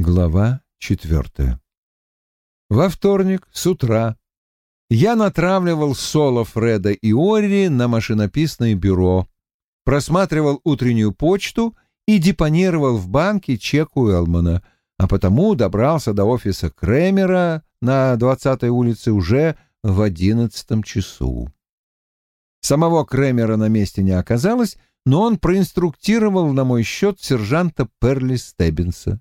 Глава четвертая. Во вторник с утра я натравливал соло Фреда и Ори на машинописное бюро, просматривал утреннюю почту и депонировал в банке чек Уэлмана, а потому добрался до офиса Кремера на 20-й улице уже в одиннадцатом часу. Самого Кремера на месте не оказалось, но он проинструктировал на мой счет сержанта Перли Стеббинса.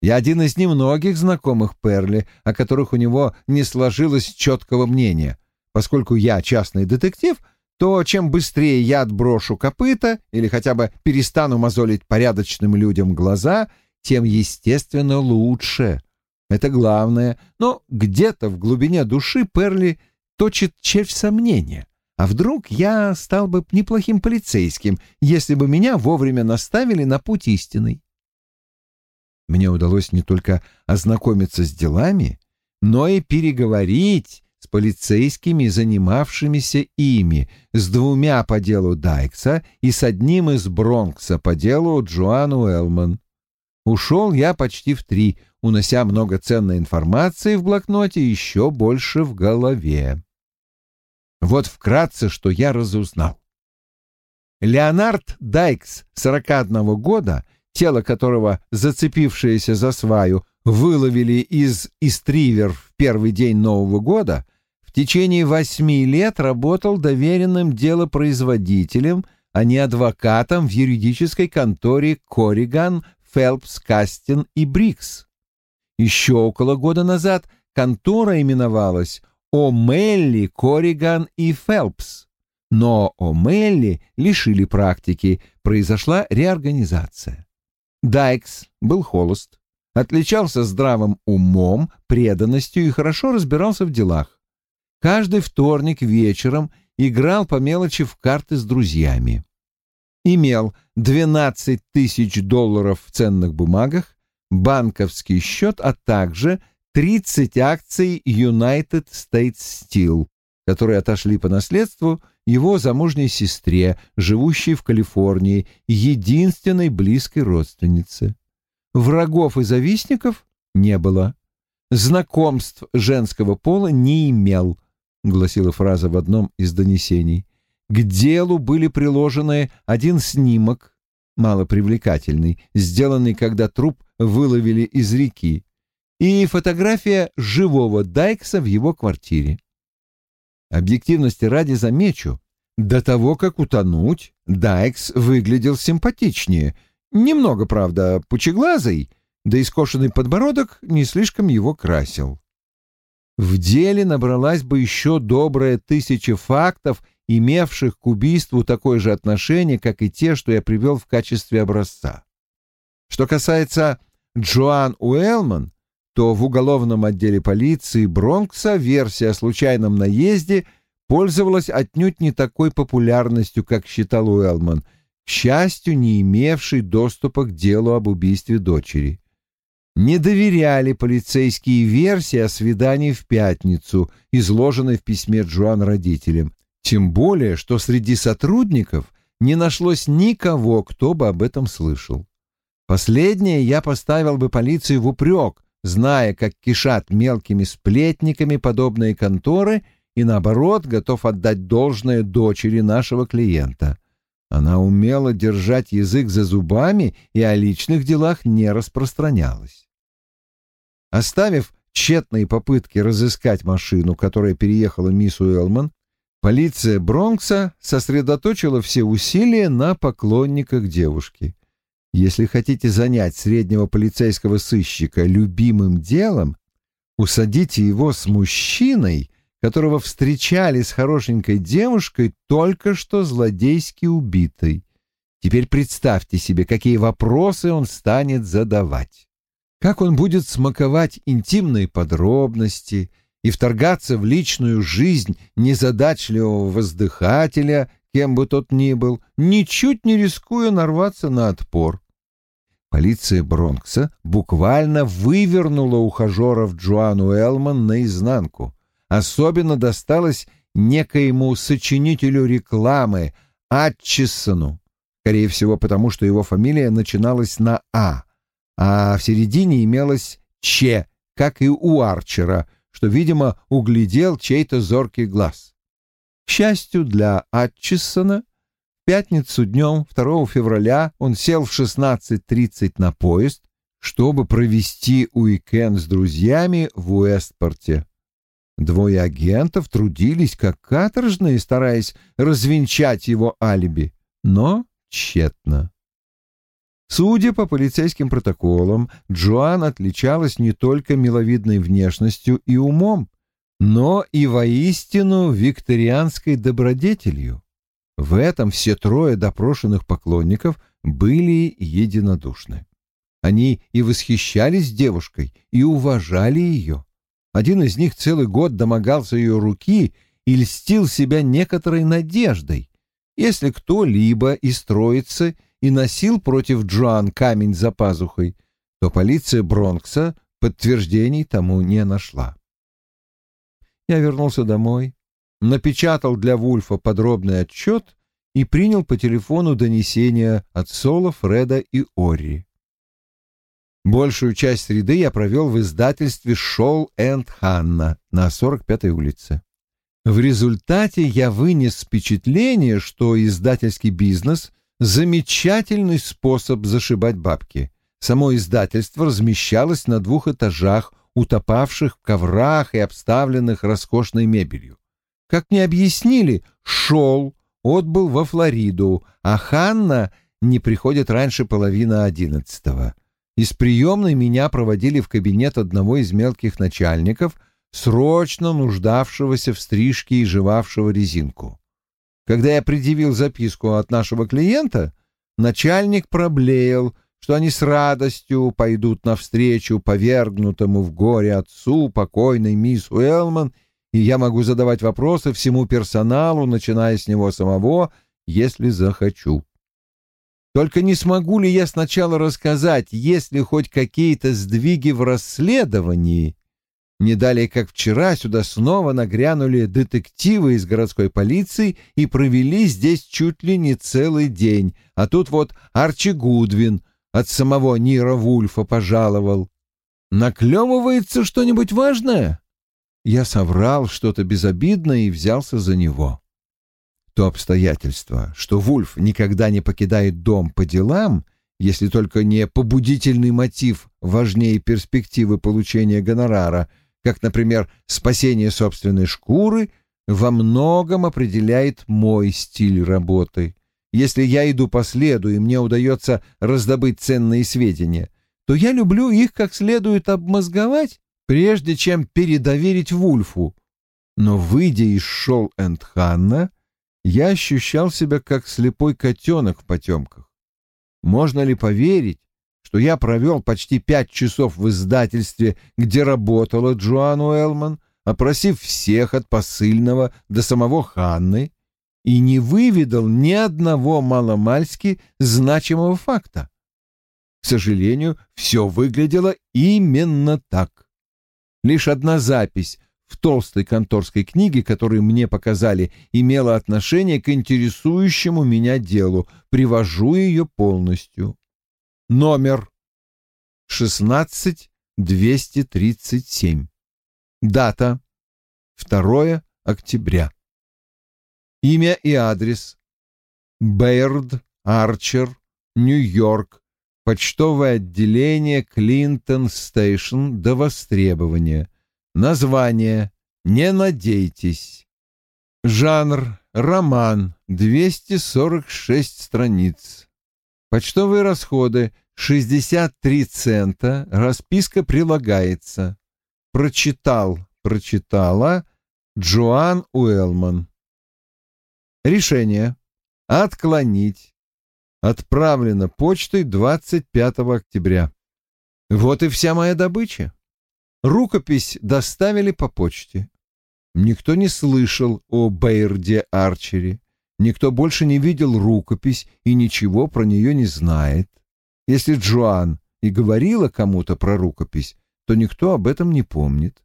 Я один из немногих знакомых Перли, о которых у него не сложилось четкого мнения. Поскольку я частный детектив, то чем быстрее я отброшу копыта или хотя бы перестану мозолить порядочным людям глаза, тем, естественно, лучше. Это главное. Но где-то в глубине души Перли точит червь сомнения. А вдруг я стал бы неплохим полицейским, если бы меня вовремя наставили на путь истинный? Мне удалось не только ознакомиться с делами, но и переговорить с полицейскими, занимавшимися ими, с двумя по делу Дайкса и с одним из Бронкса по делу Джоан Уэлман. Ушел я почти в три, унося много ценной информации в блокноте еще больше в голове. Вот вкратце, что я разузнал. Леонард Дайкс, 41 года, тело которого, зацепившееся за сваю, выловили из Истривер в первый день Нового года, в течение восьми лет работал доверенным делопроизводителем, а не адвокатом в юридической конторе Кориган, Фелпс, Кастин и Брикс. Еще около года назад контора именовалась О'Мелли, Кориган и Фелпс. Но О'Мелли лишили практики, произошла реорганизация. Дайкс был холост, отличался здравым умом, преданностью и хорошо разбирался в делах. Каждый вторник вечером играл по мелочи в карты с друзьями. Имел 12 тысяч долларов в ценных бумагах, банковский счет, а также 30 акций United States Steel, которые отошли по наследству его замужней сестре, живущей в Калифорнии, единственной близкой родственнице. Врагов и завистников не было. Знакомств женского пола не имел, гласила фраза в одном из донесений. К делу были приложены один снимок, малопривлекательный, сделанный, когда труп выловили из реки, и фотография живого Дайкса в его квартире. Объективности ради замечу, до того, как утонуть, Дайкс выглядел симпатичнее. Немного, правда, пучеглазый, да и скошенный подбородок не слишком его красил. В деле набралась бы еще добрая тысяча фактов, имевших к убийству такое же отношение, как и те, что я привел в качестве образца. Что касается Джоан Уэлман, то в уголовном отделе полиции Бронкса версия о случайном наезде пользовалась отнюдь не такой популярностью, как считал Уэллман, к счастью, не имевший доступа к делу об убийстве дочери. Не доверяли полицейские версии о свидании в пятницу, изложенной в письме Джоан родителям, тем более, что среди сотрудников не нашлось никого, кто бы об этом слышал. Последнее я поставил бы полиции в упрек, зная, как кишат мелкими сплетниками подобные конторы, и, наоборот, готов отдать должное дочери нашего клиента. Она умела держать язык за зубами и о личных делах не распространялась. Оставив тщетные попытки разыскать машину, которая переехала мисс Уэллман, полиция Бронкса сосредоточила все усилия на поклонниках девушки. Если хотите занять среднего полицейского сыщика любимым делом, усадите его с мужчиной, которого встречали с хорошенькой девушкой, только что злодейски убитой. Теперь представьте себе, какие вопросы он станет задавать. Как он будет смаковать интимные подробности и вторгаться в личную жизнь незадачливого воздыхателя, кем бы тот ни был, ничуть не рискуя нарваться на отпор. Полиция Бронкса буквально вывернула ухажеров Джоану Элман наизнанку. Особенно досталось некоему сочинителю рекламы Атчисону, скорее всего потому, что его фамилия начиналась на «А». а в середине имелось «Ч», как и у Арчера, что, видимо, углядел чей-то зоркий глаз. К счастью для Атчисона, в пятницу днем 2 февраля он сел в 16.30 на поезд, чтобы провести уикенд с друзьями в Уэстпорте. Двое агентов трудились как каторжные, стараясь развенчать его алиби, но тщетно. Судя по полицейским протоколам, Джоан отличалась не только миловидной внешностью и умом, но и воистину викторианской добродетелью. В этом все трое допрошенных поклонников были единодушны. Они и восхищались девушкой, и уважали ее. Один из них целый год домогался ее руки и льстил себя некоторой надеждой. Если кто-либо и строится и носил против Джоан камень за пазухой, то полиция Бронкса подтверждений тому не нашла. Я вернулся домой, напечатал для Вульфа подробный отчет и принял по телефону донесения от Соло, Фреда и Ори. Большую часть среды я провел в издательстве «Шоу энд Ханна» на 45-й улице. В результате я вынес впечатление, что издательский бизнес Замечательный способ зашибать бабки. Само издательство размещалось на двух этажах, утопавших в коврах и обставленных роскошной мебелью. Как мне объяснили, шел, отбыл во Флориду, а Ханна не приходит раньше половины одиннадцатого. Из приемной меня проводили в кабинет одного из мелких начальников, срочно нуждавшегося в стрижке и жевавшего резинку. Когда я предъявил записку от нашего клиента, начальник проблеял, что они с радостью пойдут навстречу повергнутому в горе отцу покойной мисс Уэлман, и я могу задавать вопросы всему персоналу, начиная с него самого, если захочу. Только не смогу ли я сначала рассказать, есть ли хоть какие-то сдвиги в расследовании, не далее, как вчера, сюда снова нагрянули детективы из городской полиции и провели здесь чуть ли не целый день. А тут вот Арчи Гудвин от самого Нира Вульфа пожаловал. Наклевывается что-нибудь важное? Я соврал что-то безобидное и взялся за него. То обстоятельство, что Вульф никогда не покидает дом по делам, если только не побудительный мотив важнее перспективы получения гонорара — как, например, спасение собственной шкуры, во многом определяет мой стиль работы. Если я иду по следу и мне удается раздобыть ценные сведения, то я люблю их как следует обмозговать, прежде чем передоверить Вульфу. Но, выйдя из Шол энд Ханна, я ощущал себя как слепой котенок в потемках. Можно ли поверить, что я провел почти пять часов в издательстве, где работала Джоан Уэллман, опросив всех от посыльного до самого Ханны, и не выведал ни одного маломальски значимого факта. К сожалению, все выглядело именно так. Лишь одна запись в толстой конторской книге, которую мне показали, имела отношение к интересующему меня делу. Привожу ее полностью номер 16237. Дата 2 октября. Имя и адрес. Бэйрд, Арчер, Нью-Йорк. Почтовое отделение Clinton Station до востребования. Название «Не надейтесь». Жанр «Роман», 246 страниц. Почтовые расходы 63 цента, расписка прилагается. Прочитал, прочитала Джоан Уэлман. Решение. Отклонить. Отправлено почтой 25 октября. Вот и вся моя добыча. Рукопись доставили по почте. Никто не слышал о Бейрде Арчере. Никто больше не видел рукопись и ничего про нее не знает. Если Джоан и говорила кому-то про рукопись, то никто об этом не помнит.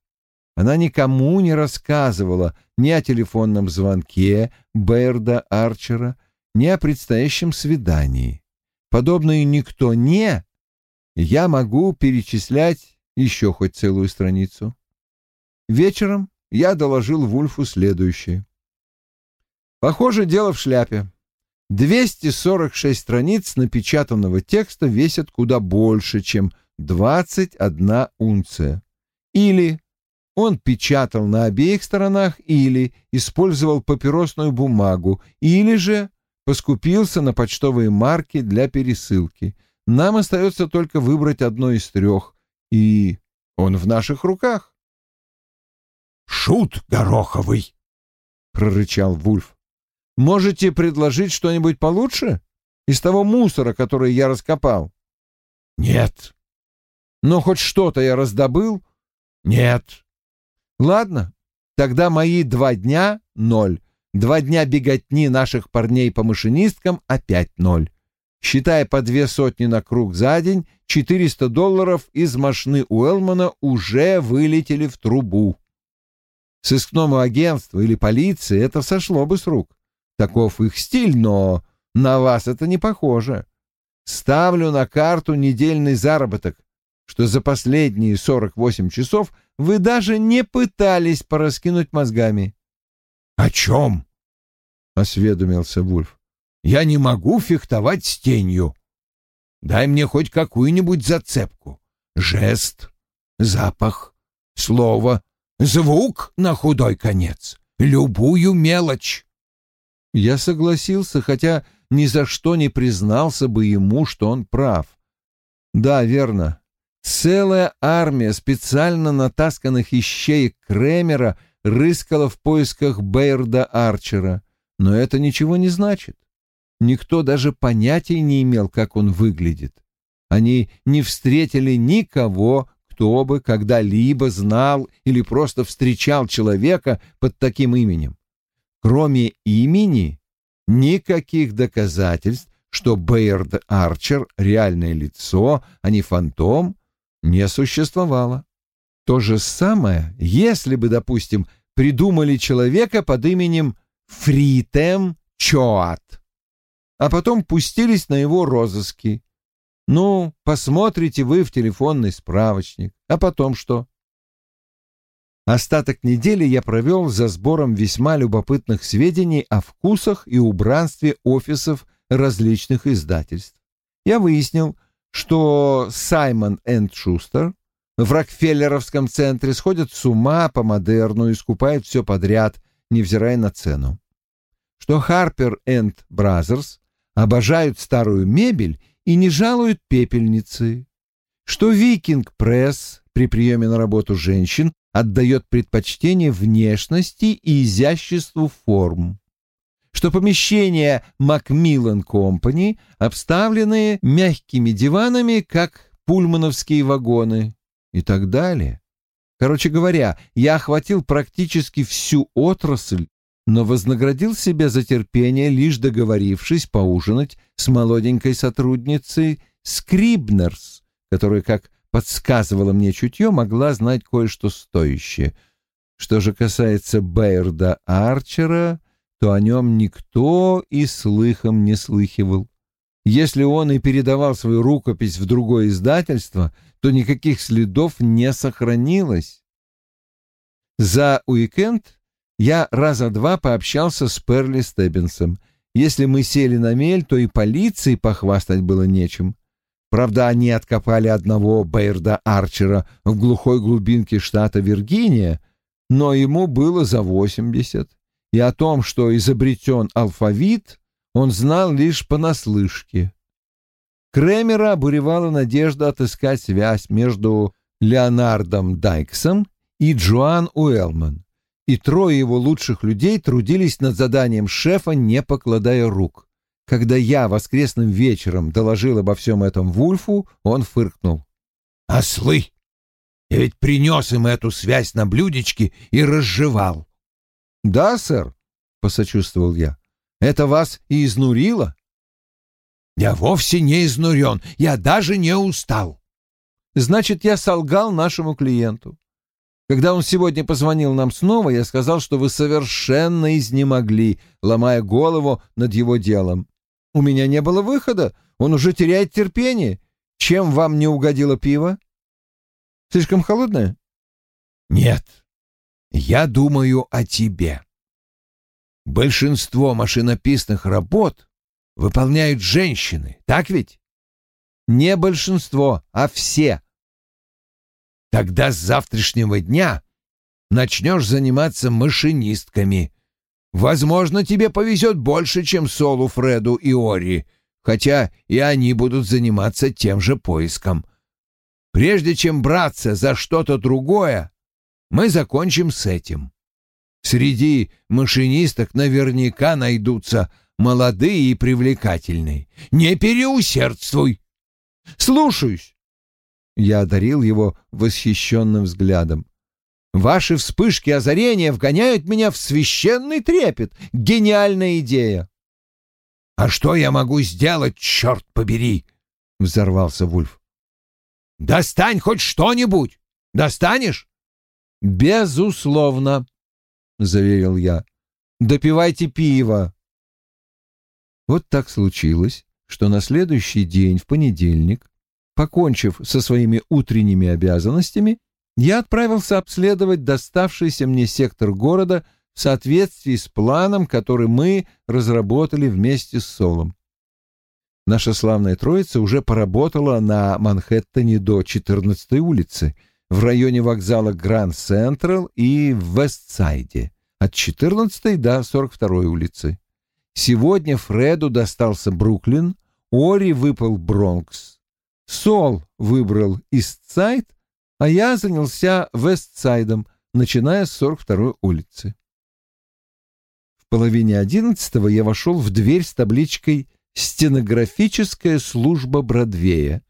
Она никому не рассказывала ни о телефонном звонке Берда Арчера, ни о предстоящем свидании. Подобное «никто не» я могу перечислять еще хоть целую страницу. Вечером я доложил Вульфу следующее. Похоже, дело в шляпе. 246 страниц напечатанного текста весят куда больше, чем 21 унция. Или он печатал на обеих сторонах, или использовал папиросную бумагу, или же поскупился на почтовые марки для пересылки. Нам остается только выбрать одно из трех, и он в наших руках. «Шут гороховый!» — прорычал Вульф. «Можете предложить что-нибудь получше? Из того мусора, который я раскопал?» «Нет». «Но хоть что-то я раздобыл?» «Нет». «Ладно, тогда мои два дня — ноль. Два дня беготни наших парней по машинисткам — опять ноль. Считая по две сотни на круг за день, 400 долларов из машины Уэлмана уже вылетели в трубу. Сыскному агентству или полиции это сошло бы с рук. Таков их стиль, но на вас это не похоже. Ставлю на карту недельный заработок, что за последние 48 часов вы даже не пытались пораскинуть мозгами. — О чем? — осведомился Вульф. Я не могу фехтовать с тенью. Дай мне хоть какую-нибудь зацепку. Жест, запах, слово, звук на худой конец. Любую мелочь. Я согласился, хотя ни за что не признался бы ему, что он прав. Да, верно. Целая армия специально натасканных ищеек Кремера рыскала в поисках Бейрда Арчера, но это ничего не значит. Никто даже понятия не имел, как он выглядит. Они не встретили никого, кто бы когда-либо знал или просто встречал человека под таким именем. Кроме имени, никаких доказательств, что Бейрд Арчер — реальное лицо, а не фантом, не существовало. То же самое, если бы, допустим, придумали человека под именем Фритем Чоат а потом пустились на его розыски. Ну, посмотрите вы в телефонный справочник. А потом что? Остаток недели я провел за сбором весьма любопытных сведений о вкусах и убранстве офисов различных издательств. Я выяснил, что Simon and Schuster в Рокфеллеровском центре сходят с ума по модерну и скупают все подряд, невзирая на цену. Что Harper and Brothers обожают старую мебель и не жалуют пепельницы, что Viking Press при приеме на работу женщин отдает предпочтение внешности и изяществу форм, что помещения Macmillan Company обставлены мягкими диванами, как пульмановские вагоны и так далее. Короче говоря, я охватил практически всю отрасль но вознаградил себя за терпение, лишь договорившись поужинать с молоденькой сотрудницей Скрибнерс, которая, как подсказывала мне чутье, могла знать кое-что стоящее. Что же касается Бейрда Арчера, то о нем никто и слыхом не слыхивал. Если он и передавал свою рукопись в другое издательство, то никаких следов не сохранилось. За уикенд я раза два пообщался с Перли Стеббинсом. Если мы сели на мель, то и полиции похвастать было нечем. Правда, они откопали одного Бейрда Арчера в глухой глубинке штата Виргиния, но ему было за восемьдесят, и о том, что изобретен алфавит, он знал лишь понаслышке. Кремера обуревала надежда отыскать связь между Леонардом Дайксом и Джоан Уэлман и трое его лучших людей трудились над заданием шефа, не покладая рук. Когда я воскресным вечером доложил обо всем этом Вульфу, он фыркнул. «Ослы! Я ведь принес им эту связь на блюдечке и разжевал». «Да, сэр», — посочувствовал я, — «это вас и изнурило?» «Я вовсе не изнурен, я даже не устал». «Значит, я солгал нашему клиенту. Когда он сегодня позвонил нам снова, я сказал, что вы совершенно изнемогли, ломая голову над его делом. У меня не было выхода, он уже теряет терпение. чем вам не угодило пиво? Слишком холодное? Нет. Я думаю о тебе. Большинство машинописных работ выполняют женщины, так ведь? Не большинство, а все. Тогда с завтрашнего дня начнешь заниматься машинистками. Возможно, тебе повезет больше, чем Солу, Фреду и Ори, хотя и они будут заниматься тем же поиском. Прежде чем браться за что-то другое, мы закончим с этим. Среди машинисток наверняка найдутся молодые и привлекательные. Не переусердствуй. Слушаюсь. Я одарил его восхищенным взглядом. Ваши вспышки озарения вгоняют меня в священный трепет. Гениальная идея. «А что я могу сделать, черт побери?» — взорвался Вульф. Достань хоть что-нибудь. Достанешь? Безусловно, заверил я. Допивайте пиво. Вот так случилось, что на следующий день, в понедельник, покончив со своими утренними обязанностями, я отправился обследовать доставшийся мне сектор города в соответствии с планом, который мы разработали вместе с Солом. Наша славная троица уже поработала на Манхэттене до 14-й улицы, в районе вокзала Гранд Централ и в Вестсайде, от 14-й до 42-й улицы. Сегодня Фреду достался Бруклин, Ори выпал Бронкс, Сол выбрал Истсайд, а я занялся Вестсайдом, начиная с 42-й улицы. В половине одиннадцатого я вошел в дверь с табличкой стенографическая служба Бродвея.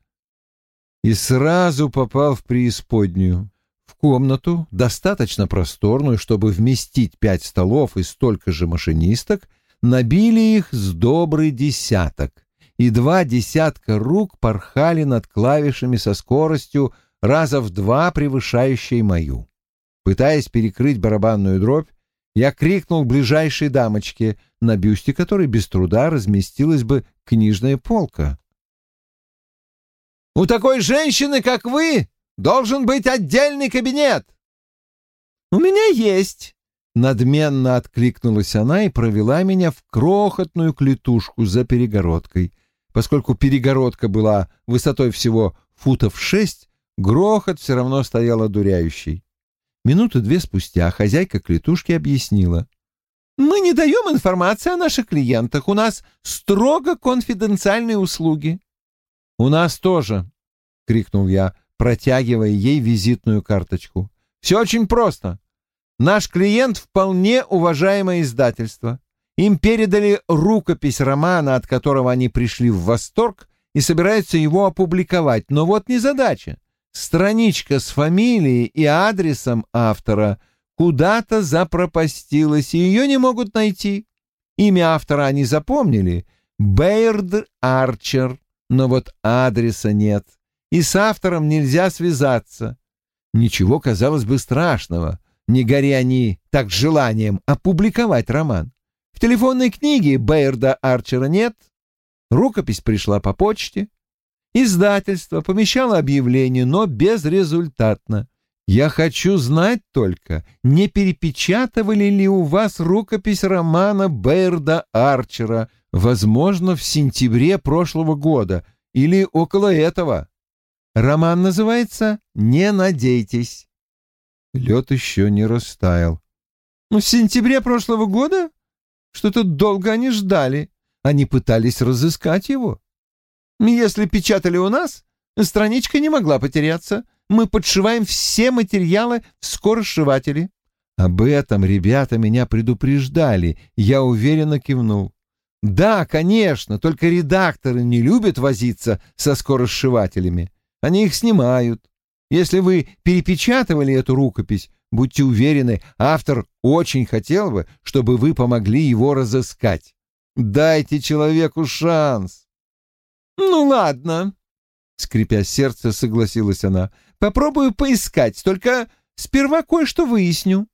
И сразу попал в преисподнюю. В комнату, достаточно просторную, чтобы вместить пять столов и столько же машинисток, набили их с добрый десяток, и два десятка рук порхали над клавишами со скоростью раза в два превышающей мою. Пытаясь перекрыть барабанную дробь, я крикнул ближайшей дамочке, на бюсте которой без труда разместилась бы книжная полка. «У такой женщины, как вы, должен быть отдельный кабинет!» «У меня есть!» Надменно откликнулась она и провела меня в крохотную клетушку за перегородкой. Поскольку перегородка была высотой всего футов шесть, грохот все равно стоял одуряющий. Минуты две спустя хозяйка клетушки объяснила. «Мы не даем информации о наших клиентах. У нас строго конфиденциальные услуги». «У нас тоже», — крикнул я, протягивая ей визитную карточку. «Все очень просто. Наш клиент вполне уважаемое издательство. Им передали рукопись романа, от которого они пришли в восторг и собираются его опубликовать. Но вот незадача. Страничка с фамилией и адресом автора куда-то запропастилась, и ее не могут найти. Имя автора они запомнили — Бейрд Арчер, но вот адреса нет, и с автором нельзя связаться. Ничего, казалось бы, страшного, не горя они так желанием опубликовать роман. В телефонной книге Бейрда Арчера нет, рукопись пришла по почте, Издательство помещало объявление, но безрезультатно. Я хочу знать только, не перепечатывали ли у вас рукопись романа Бейрда Арчера, возможно, в сентябре прошлого года или около этого. Роман называется «Не надейтесь». Лед еще не растаял. Ну, в сентябре прошлого года? Что-то долго они ждали. Они пытались разыскать его. Если печатали у нас, страничка не могла потеряться. Мы подшиваем все материалы в скоросшивателе. Об этом ребята меня предупреждали, я уверенно кивнул. Да, конечно, только редакторы не любят возиться со скоросшивателями. Они их снимают. Если вы перепечатывали эту рукопись, будьте уверены, автор очень хотел бы, чтобы вы помогли его разыскать. Дайте человеку шанс. «Ну ладно», — скрипя сердце, согласилась она. «Попробую поискать, только сперва кое-что выясню».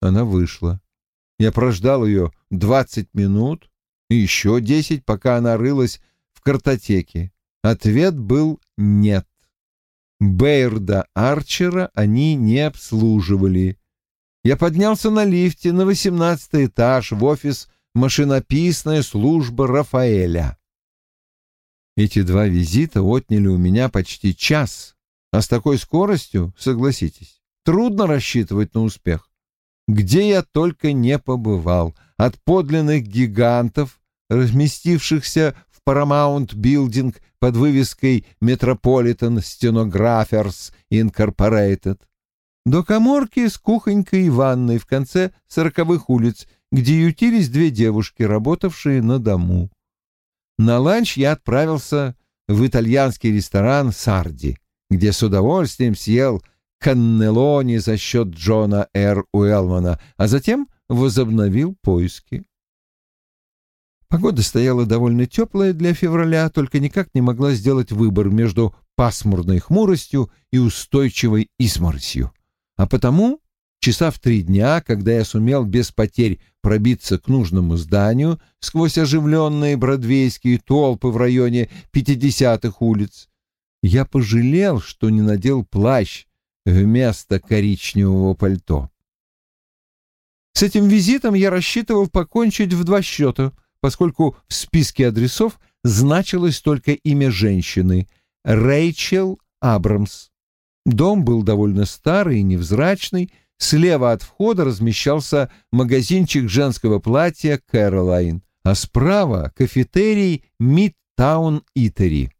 Она вышла. Я прождал ее двадцать минут и еще десять, пока она рылась в картотеке. Ответ был нет. Бейрда Арчера они не обслуживали. Я поднялся на лифте на восемнадцатый этаж в офис «Машинописная служба Рафаэля». Эти два визита отняли у меня почти час, а с такой скоростью, согласитесь, трудно рассчитывать на успех. Где я только не побывал, от подлинных гигантов, разместившихся в Paramount Building под вывеской Metropolitan Stenographers Incorporated, до коморки с кухонькой и ванной в конце сороковых улиц, где ютились две девушки, работавшие на дому. На ланч я отправился в итальянский ресторан «Сарди», где с удовольствием съел каннелони за счет Джона Р. Уэлмана, а затем возобновил поиски. Погода стояла довольно теплая для февраля, только никак не могла сделать выбор между пасмурной хмуростью и устойчивой изморосью. А потому часа в три дня, когда я сумел без потерь пробиться к нужному зданию сквозь оживленные бродвейские толпы в районе пятидесятых улиц, я пожалел, что не надел плащ вместо коричневого пальто. С этим визитом я рассчитывал покончить в два счета, поскольку в списке адресов значилось только имя женщины — Рэйчел Абрамс. Дом был довольно старый и невзрачный, слева от входа размещался магазинчик женского платья «Кэролайн», а справа — кафетерий «Мидтаун Итери».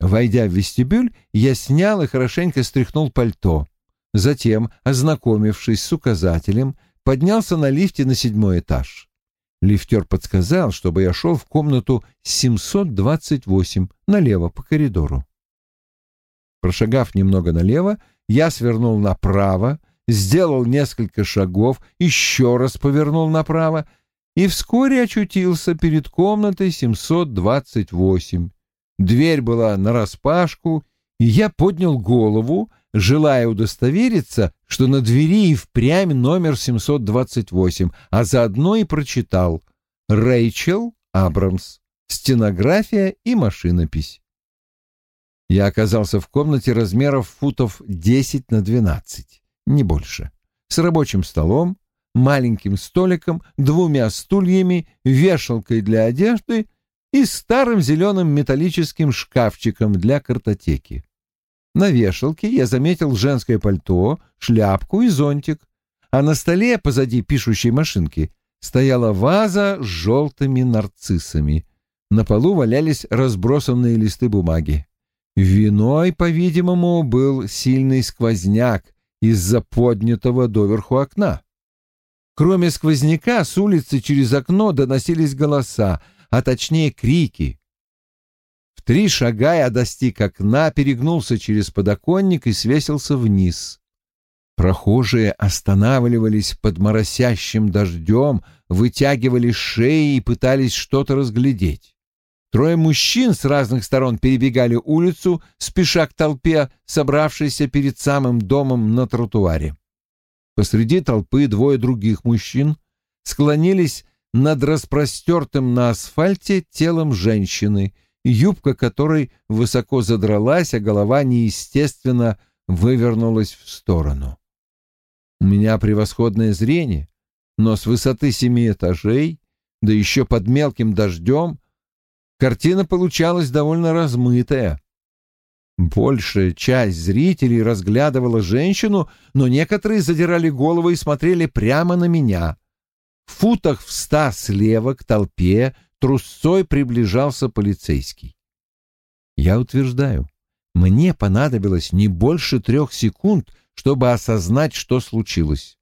Войдя в вестибюль, я снял и хорошенько стряхнул пальто. Затем, ознакомившись с указателем, поднялся на лифте на седьмой этаж. Лифтер подсказал, чтобы я шел в комнату 728 налево по коридору. Прошагав немного налево, я свернул направо, сделал несколько шагов, еще раз повернул направо и вскоре очутился перед комнатой 728. Дверь была нараспашку, и я поднял голову, желая удостовериться, что на двери и впрямь номер 728, а заодно и прочитал «Рэйчел Абрамс. Стенография и машинопись». Я оказался в комнате размеров футов 10 на 12, не больше, с рабочим столом, маленьким столиком, двумя стульями, вешалкой для одежды и старым зеленым металлическим шкафчиком для картотеки. На вешалке я заметил женское пальто, шляпку и зонтик, а на столе позади пишущей машинки стояла ваза с желтыми нарциссами. На полу валялись разбросанные листы бумаги. Виной, по-видимому, был сильный сквозняк из-за поднятого доверху окна. Кроме сквозняка, с улицы через окно доносились голоса, а точнее крики. В три шага я достиг окна, перегнулся через подоконник и свесился вниз. Прохожие останавливались под моросящим дождем, вытягивали шеи и пытались что-то разглядеть. Трое мужчин с разных сторон перебегали улицу, спеша к толпе, собравшейся перед самым домом на тротуаре. Посреди толпы двое других мужчин склонились над распростертым на асфальте телом женщины — юбка которой высоко задралась, а голова неестественно вывернулась в сторону. У меня превосходное зрение, но с высоты семи этажей, да еще под мелким дождем, картина получалась довольно размытая. Большая часть зрителей разглядывала женщину, но некоторые задирали головы и смотрели прямо на меня. В футах в ста слева к толпе трусцой приближался полицейский. Я утверждаю, мне понадобилось не больше трех секунд, чтобы осознать, что случилось.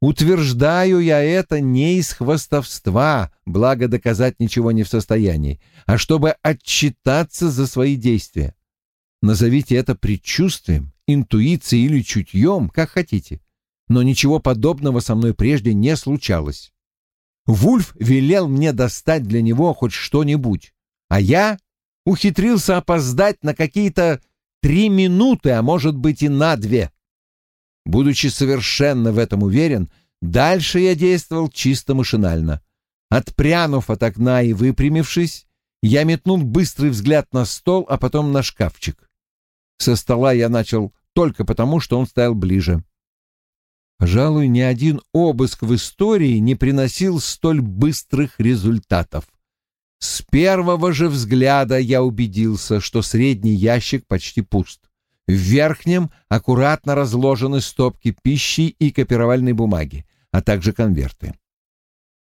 Утверждаю я это не из хвастовства, благо доказать ничего не в состоянии, а чтобы отчитаться за свои действия. Назовите это предчувствием, интуицией или чутьем, как хотите, но ничего подобного со мной прежде не случалось. Вульф велел мне достать для него хоть что-нибудь, а я ухитрился опоздать на какие-то три минуты, а может быть и на две. Будучи совершенно в этом уверен, дальше я действовал чисто машинально. Отпрянув от окна и выпрямившись, Я метнул быстрый взгляд на стол, а потом на шкафчик. Со стола я начал только потому, что он стоял ближе. Пожалуй, ни один обыск в истории не приносил столь быстрых результатов. С первого же взгляда я убедился, что средний ящик почти пуст. В верхнем аккуратно разложены стопки пищи и копировальной бумаги, а также конверты.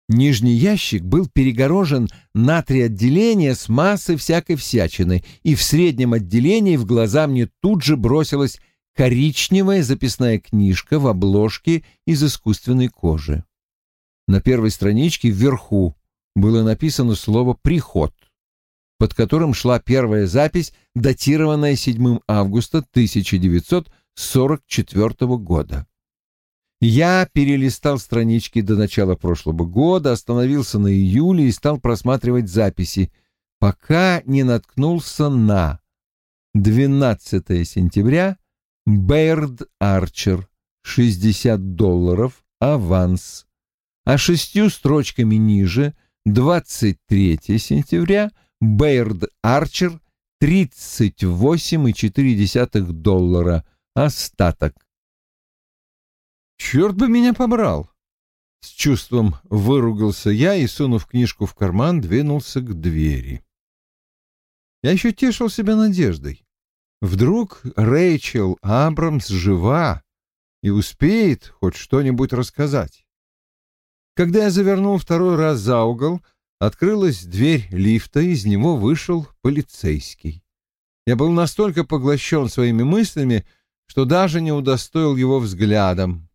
Нижний ящик был перегорожен на три отделения с массой всякой всячины, и в среднем отделении в глаза мне тут же бросилась коричневая записная книжка в обложке из искусственной кожи. На первой страничке вверху было написано слово «приход», под которым шла первая запись, датированная 7 августа 1944 года. Я перелистал странички до начала прошлого года, остановился на июле и стал просматривать записи, пока не наткнулся на 12 сентября Бэйрд Арчер, 60 долларов, аванс. А шестью строчками ниже, 23 сентября, Бэйрд Арчер, 38,4 доллара, остаток. «Черт бы меня побрал!» С чувством выругался я и, сунув книжку в карман, двинулся к двери. Я еще тешил себя надеждой. Вдруг Рэйчел Абрамс жива и успеет хоть что-нибудь рассказать. Когда я завернул второй раз за угол, открылась дверь лифта, из него вышел полицейский. Я был настолько поглощен своими мыслями, что даже не удостоил его взглядом.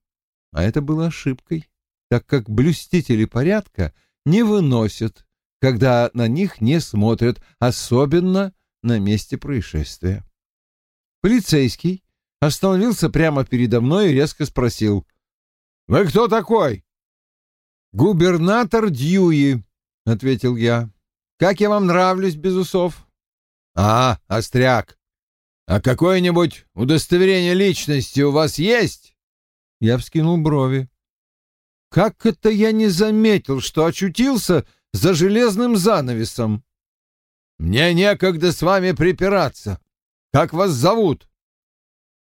А это было ошибкой, так как блюстители порядка не выносят, когда на них не смотрят, особенно на месте происшествия. Полицейский остановился прямо передо мной и резко спросил. «Вы кто такой?» «Губернатор Дьюи», — ответил я. «Как я вам нравлюсь без усов?» «А, остряк, а какое-нибудь удостоверение личности у вас есть?» Я вскинул брови. «Как это я не заметил, что очутился за железным занавесом?» «Мне некогда с вами припираться. Как вас зовут?»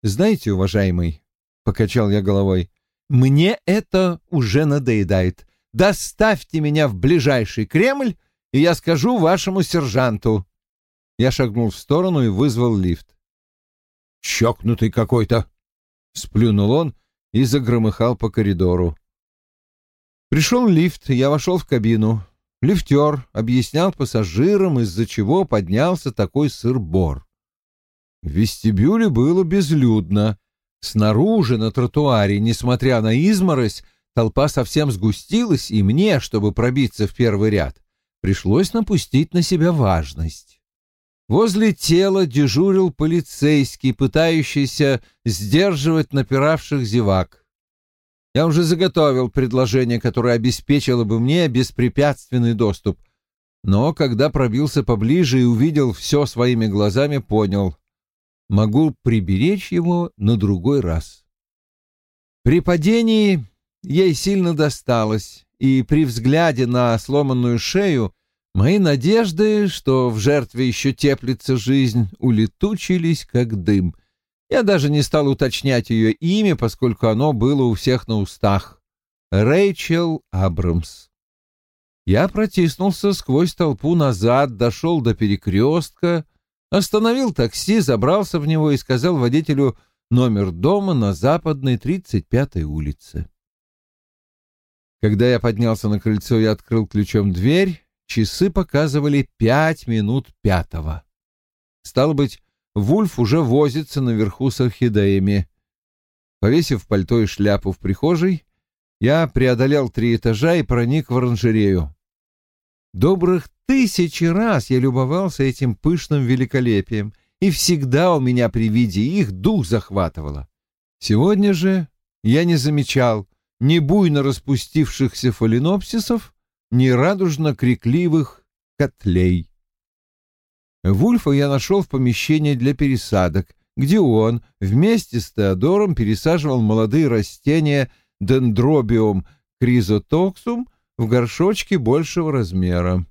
«Знаете, уважаемый», — покачал я головой, — «мне это уже надоедает. Доставьте меня в ближайший Кремль, и я скажу вашему сержанту». Я шагнул в сторону и вызвал лифт. «Чокнутый какой-то!» — сплюнул он и загромыхал по коридору. Пришел лифт, я вошел в кабину. Лифтер объяснял пассажирам, из-за чего поднялся такой сыр-бор. В вестибюле было безлюдно. Снаружи, на тротуаре, несмотря на изморозь, толпа совсем сгустилась, и мне, чтобы пробиться в первый ряд, пришлось напустить на себя важность. Возле тела дежурил полицейский, пытающийся сдерживать напиравших зевак. Я уже заготовил предложение, которое обеспечило бы мне беспрепятственный доступ, но когда пробился поближе и увидел все своими глазами, понял могу приберечь его на другой раз. При падении ей сильно досталось, и при взгляде на сломанную шею мои надежды, что в жертве еще теплится жизнь, улетучились как дым. Я даже не стал уточнять ее имя, поскольку оно было у всех на устах. Рэйчел Абрамс. Я протиснулся сквозь толпу назад, дошел до перекрестка, Остановил такси, забрался в него и сказал водителю номер дома на западной 35-й улице. Когда я поднялся на крыльцо и открыл ключом дверь, часы показывали пять минут пятого. Стало быть, Вульф уже возится наверху с орхидеями. Повесив пальто и шляпу в прихожей, я преодолел три этажа и проник в оранжерею. Добрых тысячи раз я любовался этим пышным великолепием, и всегда у меня при виде их дух захватывало. Сегодня же я не замечал ни буйно распустившихся фаленопсисов, ни радужно-крикливых котлей. Вульфа я нашел в помещении для пересадок, где он вместе с Теодором пересаживал молодые растения дендробиум кризотоксум в горшочке большего размера.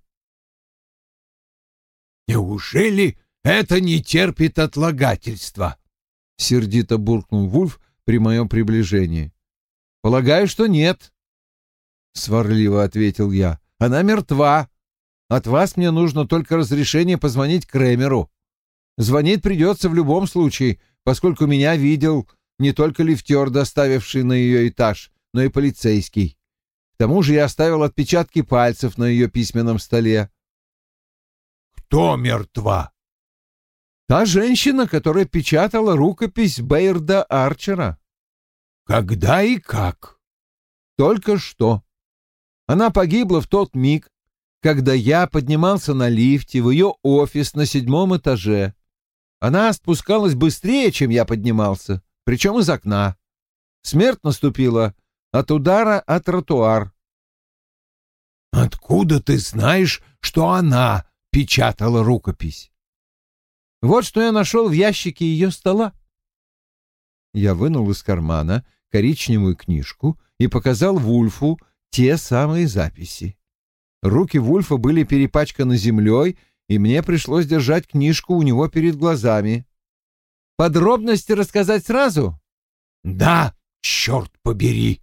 Неужели это не терпит отлагательства? Сердито буркнул Вульф при моем приближении. Полагаю, что нет. Сварливо ответил я. Она мертва. От вас мне нужно только разрешение позвонить Кремеру. Звонить придется в любом случае, поскольку меня видел не только лифтер, доставивший на ее этаж, но и полицейский. К тому же я оставил отпечатки пальцев на ее письменном столе. «Кто мертва?» «Та женщина, которая печатала рукопись Бейрда Арчера». «Когда и как?» «Только что. Она погибла в тот миг, когда я поднимался на лифте в ее офис на седьмом этаже. Она спускалась быстрее, чем я поднимался, причем из окна. Смерть наступила от удара о тротуар. «Откуда ты знаешь, что она печатала рукопись?» «Вот что я нашел в ящике ее стола». Я вынул из кармана коричневую книжку и показал Вульфу те самые записи. Руки Вульфа были перепачканы землей, и мне пришлось держать книжку у него перед глазами. «Подробности рассказать сразу?» «Да, черт побери!»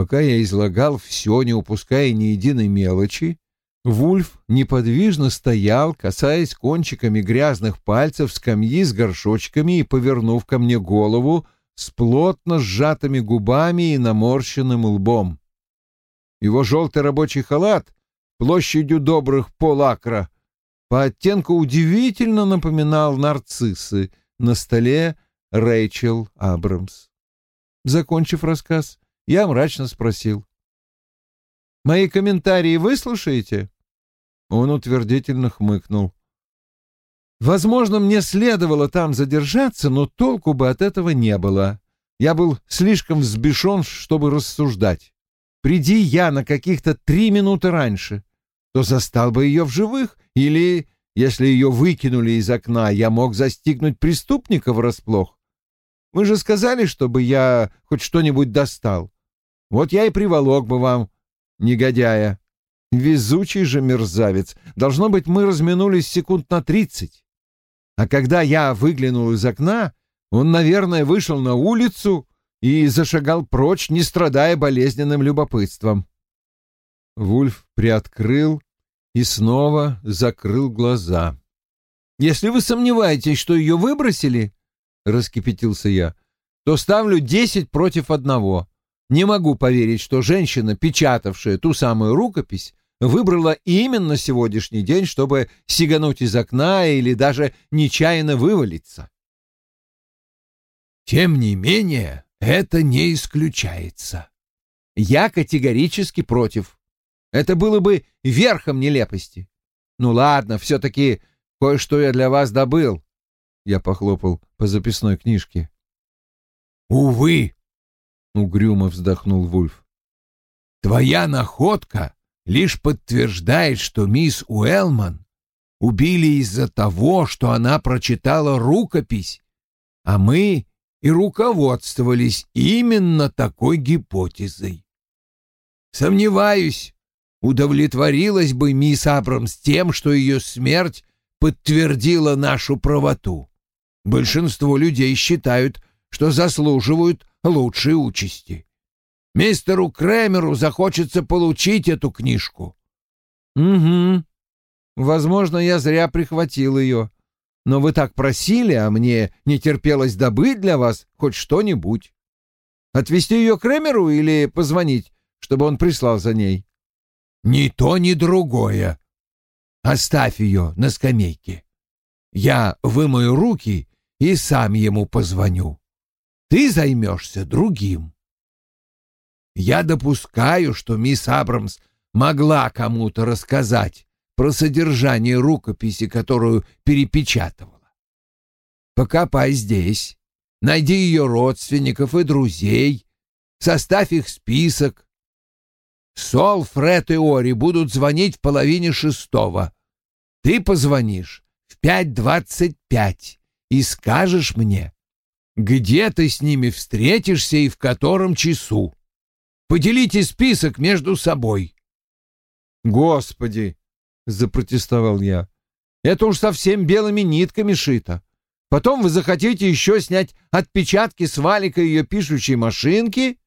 Пока я излагал все, не упуская ни единой мелочи, Вульф неподвижно стоял, касаясь кончиками грязных пальцев скамьи с горшочками и повернув ко мне голову с плотно сжатыми губами и наморщенным лбом. Его желтый рабочий халат площадью добрых полакра по оттенку удивительно напоминал нарциссы на столе Рэйчел Абрамс. Закончив рассказ, я мрачно спросил. «Мои комментарии выслушаете?» Он утвердительно хмыкнул. «Возможно, мне следовало там задержаться, но толку бы от этого не было. Я был слишком взбешен, чтобы рассуждать. Приди я на каких-то три минуты раньше, то застал бы ее в живых, или, если ее выкинули из окна, я мог застигнуть преступника врасплох. Вы же сказали, чтобы я хоть что-нибудь достал. Вот я и приволок бы вам, негодяя. Везучий же мерзавец. Должно быть, мы разминулись секунд на тридцать. А когда я выглянул из окна, он, наверное, вышел на улицу и зашагал прочь, не страдая болезненным любопытством. Вульф приоткрыл и снова закрыл глаза. «Если вы сомневаетесь, что ее выбросили, — раскипятился я, — то ставлю десять против одного. Не могу поверить, что женщина, печатавшая ту самую рукопись, выбрала именно сегодняшний день, чтобы сигануть из окна или даже нечаянно вывалиться. Тем не менее, это не исключается. Я категорически против. Это было бы верхом нелепости. Ну ладно, все-таки кое-что я для вас добыл. Я похлопал по записной книжке. Увы, — угрюмо вздохнул Вульф. «Твоя находка лишь подтверждает, что мисс Уэлман убили из-за того, что она прочитала рукопись, а мы и руководствовались именно такой гипотезой. Сомневаюсь, удовлетворилась бы мисс Абрамс тем, что ее смерть подтвердила нашу правоту. Большинство людей считают, что заслуживают лучшей участи. Мистеру Кремеру захочется получить эту книжку. Угу. Возможно, я зря прихватил ее. Но вы так просили, а мне не терпелось добыть для вас хоть что-нибудь. Отвезти ее к Кремеру или позвонить, чтобы он прислал за ней? Ни то, ни другое. Оставь ее на скамейке. Я вымою руки и сам ему позвоню ты займешься другим. Я допускаю, что мисс Абрамс могла кому-то рассказать про содержание рукописи, которую перепечатывала. Покопай здесь, найди ее родственников и друзей, составь их список. Сол, Фред и Ори будут звонить в половине шестого. Ты позвонишь в пять двадцать пять и скажешь мне, где ты с ними встретишься и в котором часу. Поделите список между собой. Господи, запротестовал я. Это уж совсем белыми нитками шито. Потом вы захотите еще снять отпечатки с валика ее пишущей машинки?»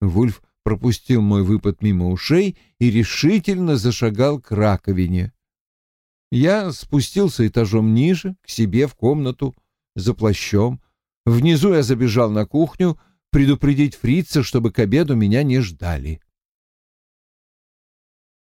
Вульф пропустил мой выпад мимо ушей и решительно зашагал к раковине. Я спустился этажом ниже, к себе в комнату, за плащом. Внизу я забежал на кухню, предупредить фрица, чтобы к обеду меня не ждали.